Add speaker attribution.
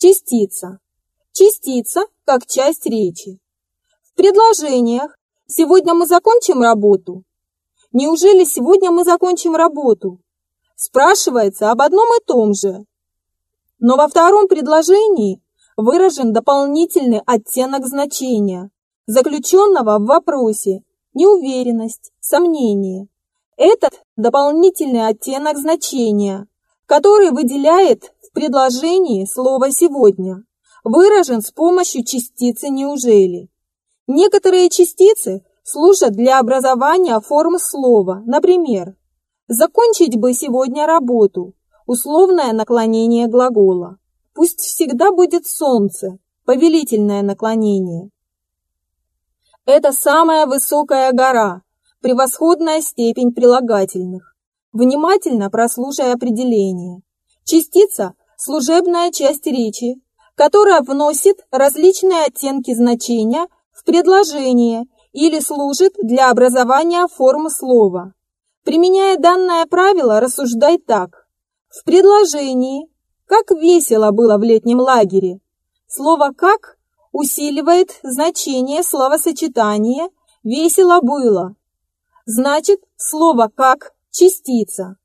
Speaker 1: Частица. Частица как часть речи. В предложениях «Сегодня мы закончим работу» Неужели сегодня мы закончим работу? Спрашивается об одном и том же. Но во втором предложении выражен дополнительный оттенок значения, заключенного в вопросе неуверенность, сомнение. Этот дополнительный оттенок значения, который выделяет в предложении слово «сегодня», выражен с помощью частицы «неужели». Некоторые частицы служат для образования форм слова, например, «закончить бы сегодня работу», условное наклонение глагола. Пусть всегда будет солнце, повелительное наклонение. Это самая высокая гора, превосходная степень прилагательных. Внимательно прослушай определение. Частица – служебная часть речи, которая вносит различные оттенки значения в предложение или служит для образования форм слова. Применяя данное правило, рассуждай так. В предложении «как весело было в летнем лагере» слово «как» усиливает значение словосочетания «весело было». Значит, слово «как» – частица.